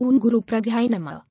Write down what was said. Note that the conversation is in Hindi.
ऊन गुरुप्रज्ञाय नम।